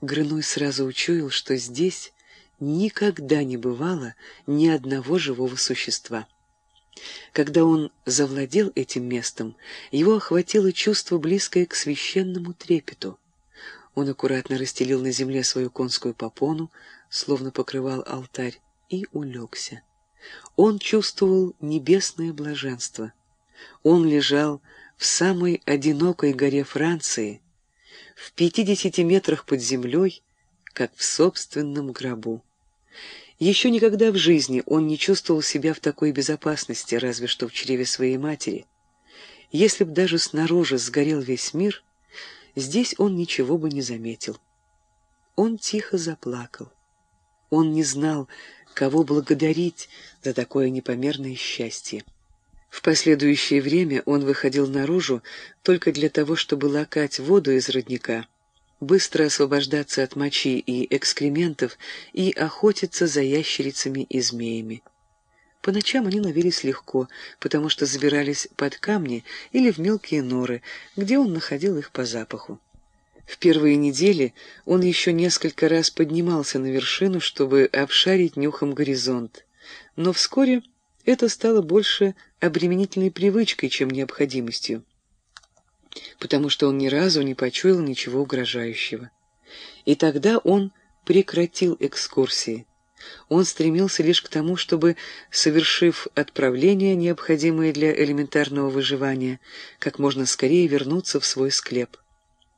Грыной сразу учуял, что здесь никогда не бывало ни одного живого существа. Когда он завладел этим местом, его охватило чувство, близкое к священному трепету. Он аккуратно расстелил на земле свою конскую попону, словно покрывал алтарь, и улегся. Он чувствовал небесное блаженство. Он лежал в самой одинокой горе Франции, в пятидесяти метрах под землей, как в собственном гробу. Еще никогда в жизни он не чувствовал себя в такой безопасности, разве что в чреве своей матери. Если б даже снаружи сгорел весь мир, здесь он ничего бы не заметил. Он тихо заплакал. Он не знал, кого благодарить за такое непомерное счастье. В последующее время он выходил наружу только для того, чтобы лакать воду из родника — быстро освобождаться от мочи и экскрементов и охотиться за ящерицами и змеями. По ночам они ловились легко, потому что забирались под камни или в мелкие норы, где он находил их по запаху. В первые недели он еще несколько раз поднимался на вершину, чтобы обшарить нюхом горизонт. Но вскоре это стало больше обременительной привычкой, чем необходимостью потому что он ни разу не почуял ничего угрожающего. И тогда он прекратил экскурсии. Он стремился лишь к тому, чтобы, совершив отправление, необходимое для элементарного выживания, как можно скорее вернуться в свой склеп.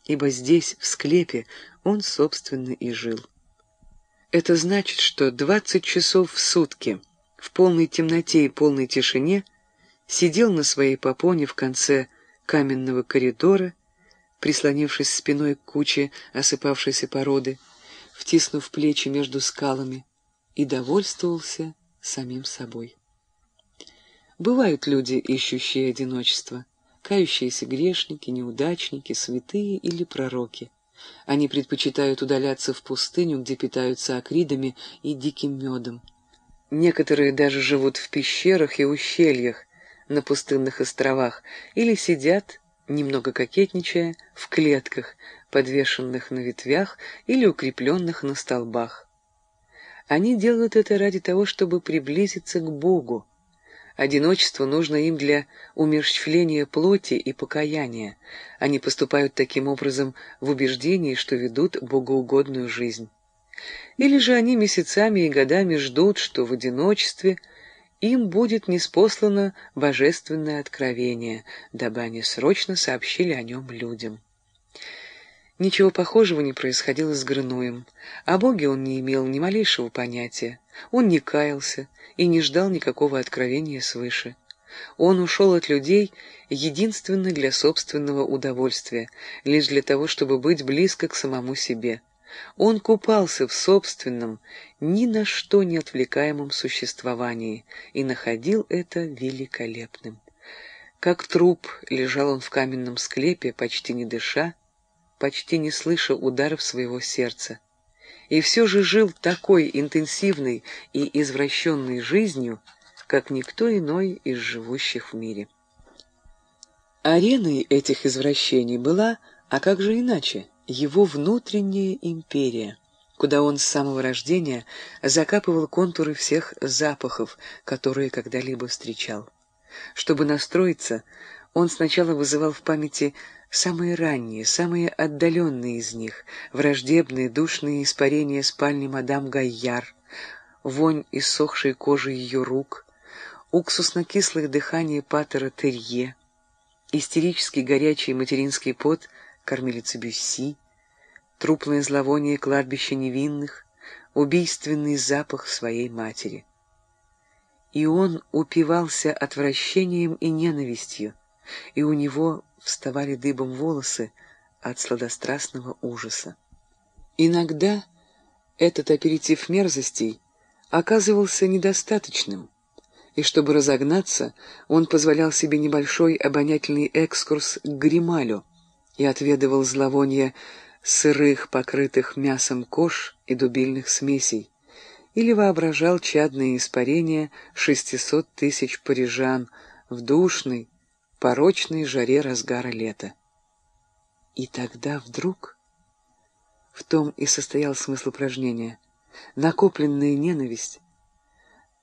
Ибо здесь, в склепе, он, собственно, и жил. Это значит, что 20 часов в сутки, в полной темноте и полной тишине, сидел на своей попоне в конце каменного коридора, прислонившись спиной к куче осыпавшейся породы, втиснув плечи между скалами, и довольствовался самим собой. Бывают люди, ищущие одиночество, кающиеся грешники, неудачники, святые или пророки. Они предпочитают удаляться в пустыню, где питаются акридами и диким медом. Некоторые даже живут в пещерах и ущельях, на пустынных островах или сидят, немного кокетничая, в клетках, подвешенных на ветвях или укрепленных на столбах. Они делают это ради того, чтобы приблизиться к Богу. Одиночество нужно им для умерщвления плоти и покаяния. Они поступают таким образом в убеждении, что ведут богоугодную жизнь. Или же они месяцами и годами ждут, что в одиночестве – им будет неспослано божественное откровение, дабы они срочно сообщили о нем людям. Ничего похожего не происходило с Грынуем. О Боге он не имел ни малейшего понятия. Он не каялся и не ждал никакого откровения свыше. Он ушел от людей единственно для собственного удовольствия, лишь для того, чтобы быть близко к самому себе. Он купался в собственном, ни на что не отвлекаемом существовании и находил это великолепным. Как труп лежал он в каменном склепе, почти не дыша, почти не слыша ударов своего сердца. И все же жил такой интенсивной и извращенной жизнью, как никто иной из живущих в мире. Ареной этих извращений была, а как же иначе, его внутренняя империя, куда он с самого рождения закапывал контуры всех запахов, которые когда-либо встречал. Чтобы настроиться, он сначала вызывал в памяти самые ранние, самые отдаленные из них, враждебные душные испарения спальни мадам Гайяр, вонь иссохшей кожи ее рук, уксусно-кислое дыхание патера Терье, истерический горячий материнский пот кормилицы Бюсси, трупное зловоние кладбища невинных, убийственный запах своей матери. И он упивался отвращением и ненавистью, и у него вставали дыбом волосы от сладострастного ужаса. Иногда этот аперитив мерзостей оказывался недостаточным, и чтобы разогнаться, он позволял себе небольшой обонятельный экскурс к Грималю и отведывал зловоние сырых, покрытых мясом кож и дубильных смесей, или воображал чадные испарения шестисот тысяч парижан в душной, порочной жаре разгара лета. И тогда вдруг В том и состоял смысл упражнения. Накопленная ненависть